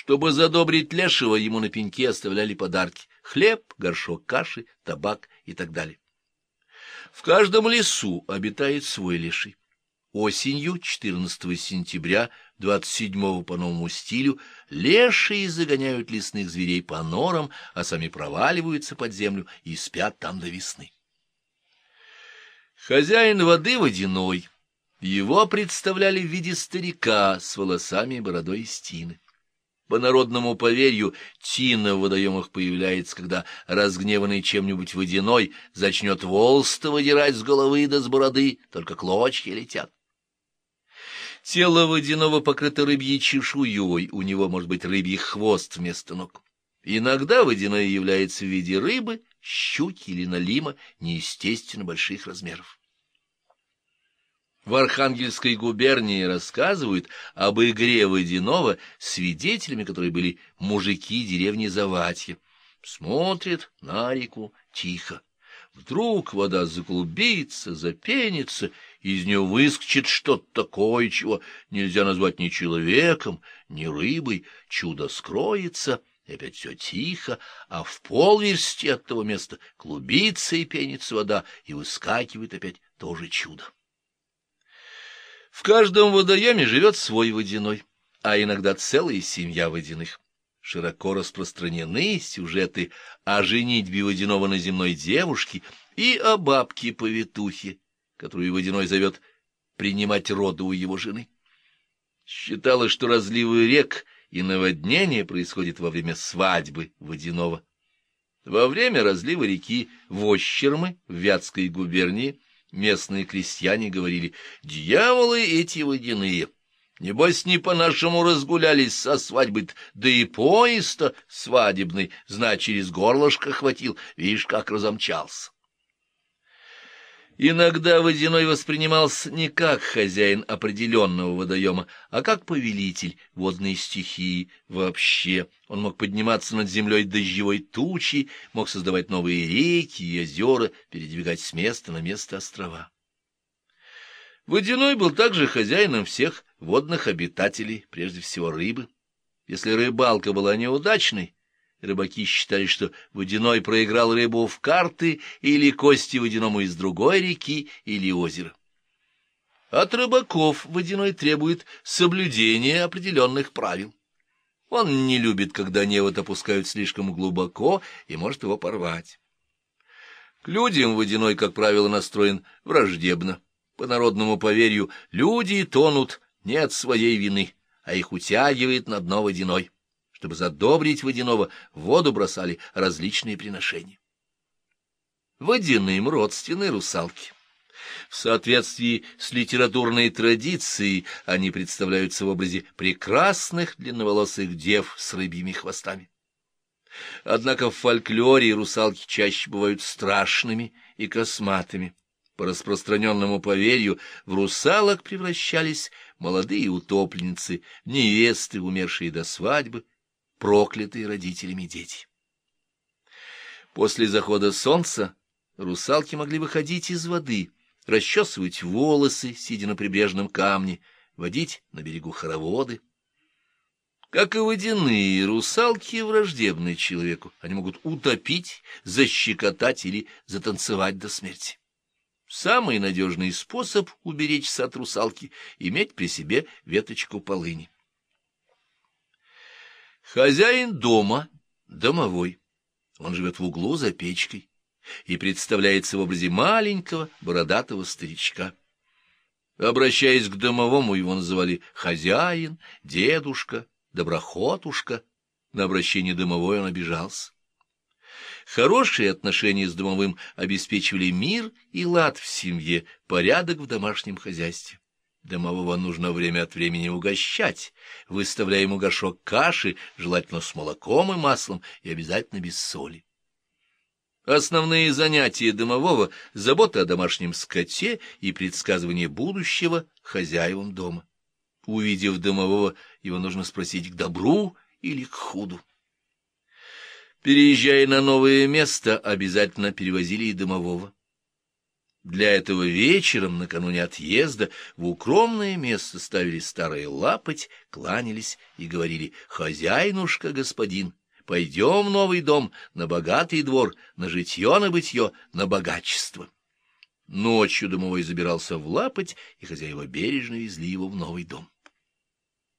Чтобы задобрить лешего, ему на пеньке оставляли подарки — хлеб, горшок каши, табак и так далее. В каждом лесу обитает свой леший. Осенью, 14 сентября, 27 по новому стилю, лешие загоняют лесных зверей по норам, а сами проваливаются под землю и спят там до весны. Хозяин воды водяной. Его представляли в виде старика с волосами и бородой из тины. По народному поверью, тина в водоемах появляется, когда разгневанный чем-нибудь водяной зачнет волста выдирать с головы да с бороды, только клочья летят. Тело водяного покрыто рыбьей чешуей, у него может быть рыбий хвост вместо ног. Иногда водяное является в виде рыбы, щуки или налима неестественно больших размеров. В Архангельской губернии рассказывают об игре водяного, свидетелями которой были мужики деревни Заватье. Смотрят на реку тихо. Вдруг вода заклубится, запенится, из нее выскочит что-то такое, чего нельзя назвать ни человеком, ни рыбой, чудо скроется, и опять все тихо, а в полверсти от того места клубится и пенится вода, и выскакивает опять тоже чудо. В каждом водоеме живет свой водяной, а иногда целая семья водяных. Широко распространены сюжеты о женитьбе водяного на земной девушке и о бабке-повитухе, которую водяной зовет принимать роды у его жены. Считалось, что разливы рек и наводнение происходит во время свадьбы водяного. Во время разлива реки Вощермы в Вятской губернии местные крестьяне говорили «Дьяволы эти водяные!» Небось, не по-нашему разгулялись со свадьбы да и поезд свадебный, значит, через горлышко хватил, видишь, как разомчался. Иногда водяной воспринимался не как хозяин определенного водоема, а как повелитель водной стихии вообще. Он мог подниматься над землей дождевой тучи, мог создавать новые реки и озера, передвигать с места на место острова. Водяной был также хозяином всех водных обитателей, прежде всего рыбы. Если рыбалка была неудачной, Рыбаки считали, что водяной проиграл рыбу в карты или кости водяному из другой реки или озера. От рыбаков водяной требует соблюдения определенных правил. Он не любит, когда невод опускают слишком глубоко и может его порвать. К людям водяной, как правило, настроен враждебно. По народному поверью, люди тонут не от своей вины, а их утягивает на дно водяной чтобы задобрить водяного, в воду бросали различные приношения. Водяным родственны русалки. В соответствии с литературной традицией они представляются в образе прекрасных длинноволосых дев с рыбьими хвостами. Однако в фольклоре русалки чаще бывают страшными и косматыми. По распространенному поверью, в русалок превращались молодые утопленницы, невесты, умершие до свадьбы, проклятые родителями дети. После захода солнца русалки могли выходить из воды, расчесывать волосы, сидя на прибрежном камне, водить на берегу хороводы. Как и водяные, русалки враждебны человеку. Они могут утопить, защекотать или затанцевать до смерти. Самый надежный способ уберечься от русалки — иметь при себе веточку полыни. Хозяин дома, домовой. Он живет в углу за печкой и представляется в образе маленького бородатого старичка. Обращаясь к домовому, его называли хозяин, дедушка, доброхотушка. На обращение домовой он обижался. Хорошие отношения с домовым обеспечивали мир и лад в семье, порядок в домашнем хозяйстве. Домового нужно время от времени угощать, выставляя ему горшок каши, желательно с молоком и маслом, и обязательно без соли. Основные занятия домового — забота о домашнем скоте и предсказывание будущего хозяевам дома. Увидев домового, его нужно спросить к добру или к худу. Переезжая на новое место, обязательно перевозили и домового. Для этого вечером, накануне отъезда, в укромное место ставили старые лапоть, кланялись и говорили «Хозяйнушка, господин, пойдем в новый дом, на богатый двор, на житье, на бытье, на богачество». Ночью домовой забирался в лапоть, и хозяева бережно везли его в новый дом.